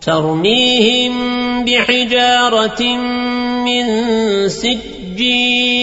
ترميهم بحجارة من سجين